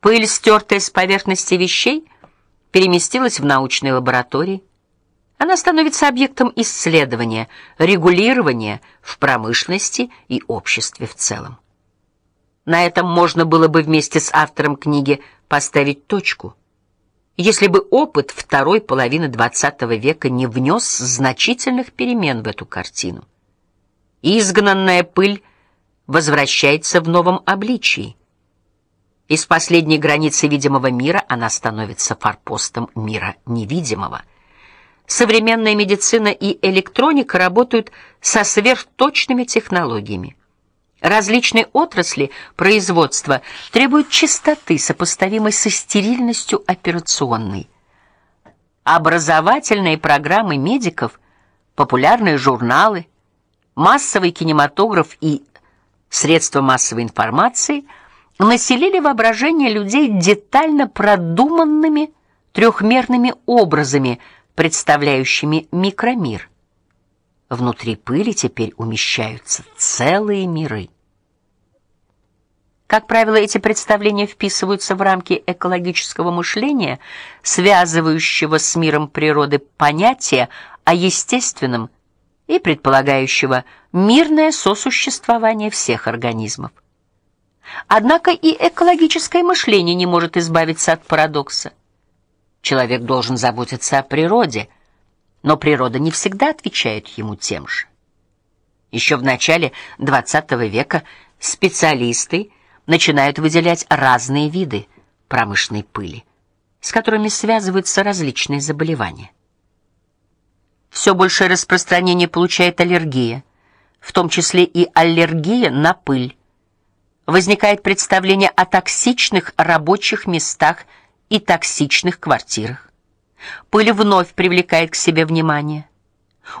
Пыль, стертая с поверхности вещей, переместилась в научные лаборатории. Она становится объектом исследования, регулирования в промышленности и обществе в целом. На этом можно было бы вместе с автором книги поставить точку. Если бы опыт второй половины XX века не внес значительных перемен в эту картину. Изгнанная пыль возвращается в новом обличии. Из последней границы видимого мира она становится форпостом мира невидимого. Современная медицина и электроника работают со сверхточными технологиями. Различные отрасли производства требуют чистоты, сопоставимой со стерильностью операционной. Образовательные программы медиков, популярные журналы, массовый кинематограф и средства массовой информации населили воображение людей детально продуманными трехмерными образами, представляющими микромир. Внутри пыли теперь умещаются целые миры. Как правило, эти представления вписываются в рамки экологического мышления, связывающего с миром природы понятия о естественном и предполагающего мирное сосуществование всех организмов. Однако и экологическое мышление не может избавиться от парадокса. Человек должен заботиться о природе – но природа не всегда отвечает ему тем же. Еще в начале XX века специалисты начинают выделять разные виды промышленной пыли, с которыми связываются различные заболевания. Все большее распространение получает аллергия, в том числе и аллергия на пыль. Возникает представление о токсичных рабочих местах и токсичных квартирах. Пыль вновь привлекает к себе внимание.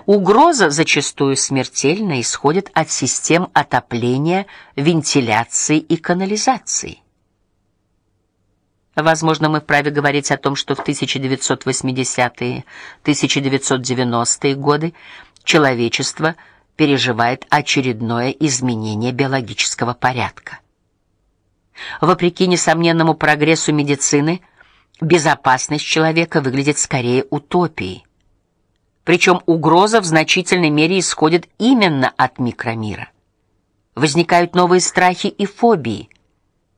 Угроза зачастую смертельна исходит от систем отопления, вентиляции и канализации. Возможно, мы вправе говорить о том, что в 1980-е, 1990-е годы человечество переживает очередное изменение биологического порядка. Вопреки несомненному прогрессу медицины, безопасность человека выглядит скорее утопией. Причем угроза в значительной мере исходит именно от микромира. Возникают новые страхи и фобии.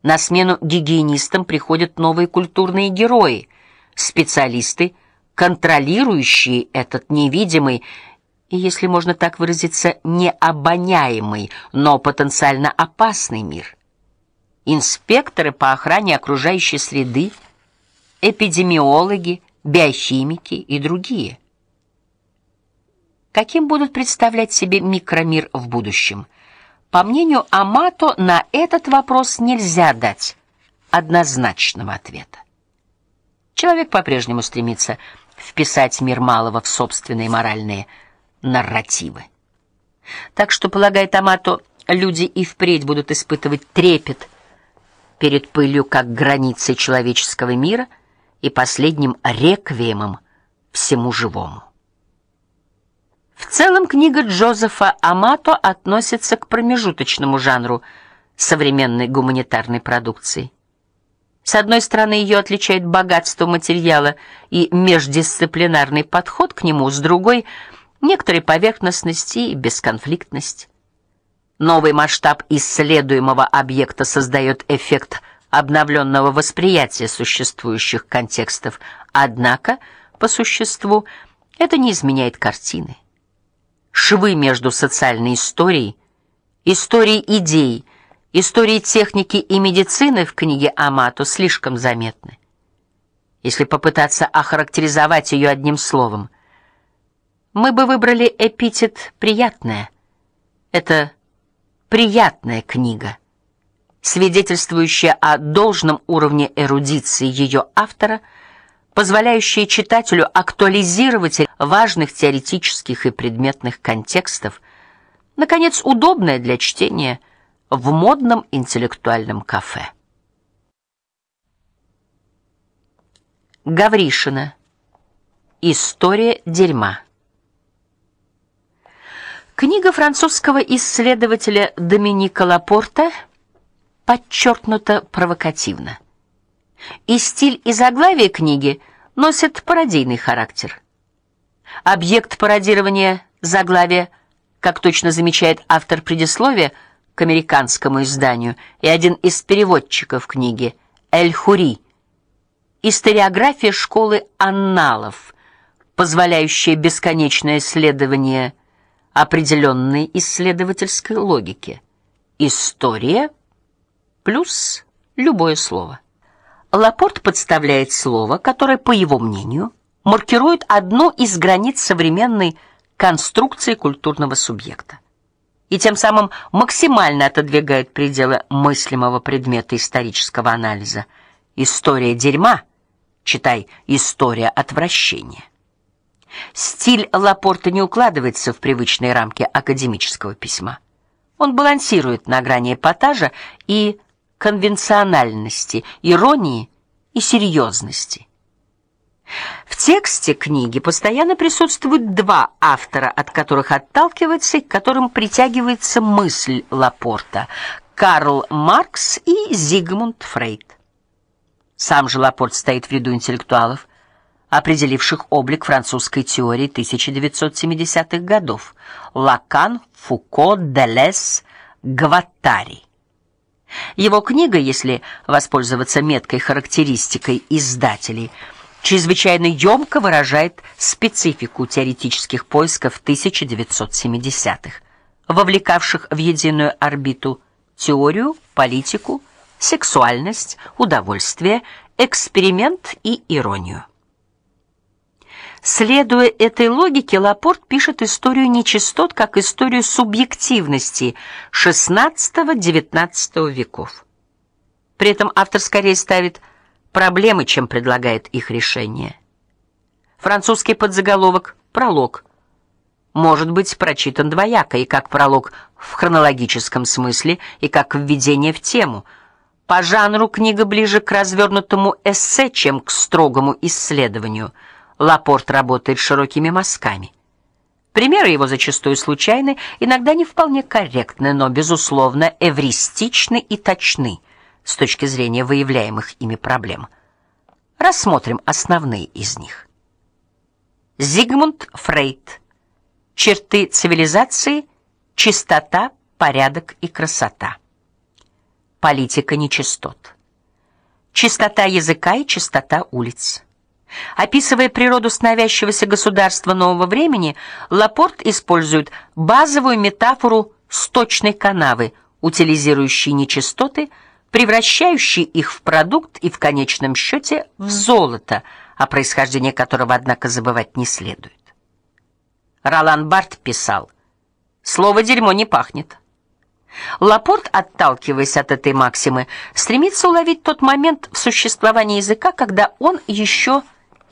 На смену гигиенистам приходят новые культурные герои, специалисты, контролирующие этот невидимый и, если можно так выразиться, необоняемый, но потенциально опасный мир. Инспекторы по охране окружающей среды эпидемиологи, биохимики и другие. Каким будут представлять себе микромир в будущем? По мнению Амато, на этот вопрос нельзя дать однозначного ответа. Человек по-прежнему стремится вписать мир малого в собственные моральные нарративы. Так что, полагает Амато, люди и впредь будут испытывать трепет перед пылью как границей человеческого мира – и последним реквиемом всему живому. В целом книга Джозефа Амато относится к промежуточному жанру современной гуманитарной продукции. С одной стороны, ее отличает богатство материала и междисциплинарный подход к нему, с другой некоторая поверхностность и бесконфликтность. Новый масштаб исследуемого объекта создает эффект обновленного восприятия существующих контекстов. Однако, по существу, это не изменяет картины. Швы между социальной историей, историей идей, историей техники и медицины в книге Амато слишком заметны. Если попытаться охарактеризовать ее одним словом, мы бы выбрали эпитет приятная. Это приятная книга свидетельствующая о должном уровне эрудиции ее автора, позволяющая читателю актуализировать важных теоретических и предметных контекстов, наконец, удобная для чтения в модном интеллектуальном кафе. Гавришина. История дерьма. Книга французского исследователя Доминика Лапорта подчеркнуто провокативно. И стиль и заглавие книги носят пародийный характер. Объект пародирования заглавия, как точно замечает автор предисловия к американскому изданию и один из переводчиков книги Эль-Хури, историография школы анналов, позволяющая бесконечное исследование определенной исследовательской логики. История плюс любое слово. Лапорт подставляет слово, которое, по его мнению, маркирует одну из границ современной конструкции культурного субъекта и тем самым максимально отодвигает пределы мыслимого предмета исторического анализа. История дерьма, читай, история отвращения. Стиль Лапорта не укладывается в привычные рамки академического письма. Он балансирует на грани эпатажа и конвенциональности, иронии и серьезности. В тексте книги постоянно присутствуют два автора, от которых отталкивается и к которым притягивается мысль Лапорта: Карл Маркс и Зигмунд Фрейд. Сам же Лапорт стоит в ряду интеллектуалов, определивших облик французской теории 1970-х годов: Лакан, Фуко, Делес, Гваттари. Его книга, если воспользоваться меткой характеристикой издателей, чрезвычайно ёмко выражает специфику теоретических поисков 1970-х, вовлекавших в единую орбиту теорию, политику, сексуальность, удовольствие, эксперимент и иронию. Следуя этой логике, Лапорт пишет историю нечистот как историю субъективности XVI-XIX веков. При этом автор скорее ставит проблемы, чем предлагает их решение. Французский подзаголовок пролог может быть прочитан двояко, и как пролог в хронологическом смысле, и как введение в тему. По жанру книга ближе к развернутому эссе, чем к строгому исследованию. Лапорт работает широкими мазками. Примеры его зачастую случайны, иногда не вполне корректны, но безусловно эвристичны и точны с точки зрения выявляемых ими проблем. Рассмотрим основные из них. Зигмунд Фрейд. Черты цивилизации: чистота, порядок и красота. Политика нечистот. Чистота языка и чистота улиц. Описывая природу становящегося государства нового времени, Лапорт использует базовую метафору сточной канавы, утилизирующей нечистоты, превращающей их в продукт и в конечном счете в золото, о происхождении которого однако забывать не следует. Ролан Барт писал: "Слово дерьмо не пахнет". Лапорт, отталкиваясь от этой максимы, стремится уловить тот момент в существовании языка, когда он еще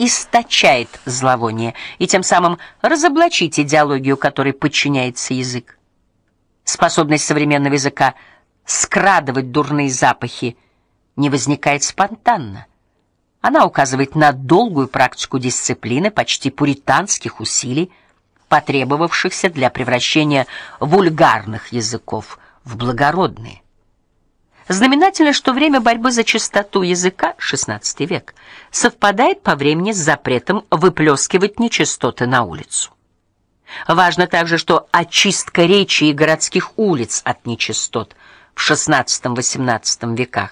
источает зловоние и тем самым разоблачить идеологию, которой подчиняется язык. Способность современного языка скрадывать дурные запахи не возникает спонтанно. Она указывает на долгую практику дисциплины, почти пуританских усилий, потребовавшихся для превращения вульгарных языков в благородные. Знаменательно, что время борьбы за чистоту языка, XVI век, совпадает по времени с запретом выплескивать нечистоты на улицу. Важно также, что очистка речи и городских улиц от нечистот в XVI-XVIII веках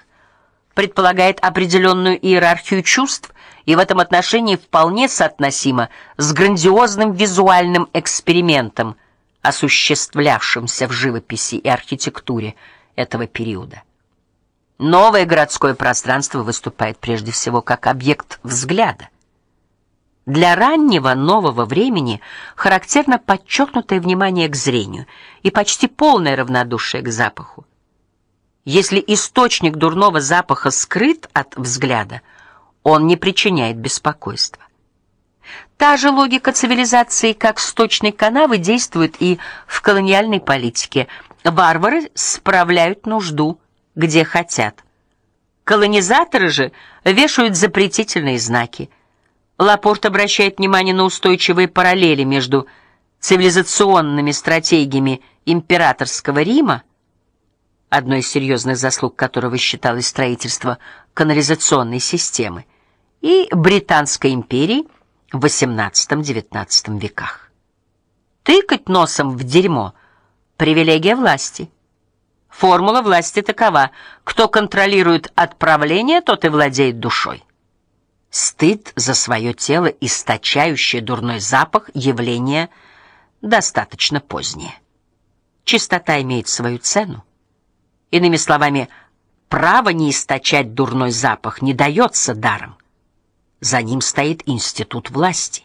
предполагает определенную иерархию чувств и в этом отношении вполне соотносима с грандиозным визуальным экспериментом, осуществлявшимся в живописи и архитектуре этого периода. Новое городское пространство выступает прежде всего как объект взгляда. Для раннего нового времени характерно подчеркнутое внимание к зрению и почти полное равнодушие к запаху. Если источник дурного запаха скрыт от взгляда, он не причиняет беспокойства. Та же логика цивилизации, как сточной канавы, действует и в колониальной политике. Варвары справляют нужду где хотят. Колонизаторы же вешают запретительные знаки. Лапорт обращает внимание на устойчивые параллели между цивилизационными стратегиями императорского Рима, одной из серьезных заслуг которого считалось строительство канализационной системы и Британской империи в XVIII-XIX веках. Тыкать носом в дерьмо привилегия власти. Формула власти такова: кто контролирует отправление, тот и владеет душой. Стыд за свое тело, источающее дурной запах, явление достаточно позднее. Чистота имеет свою цену. Иными словами, право не источать дурной запах не дается даром. За ним стоит институт власти.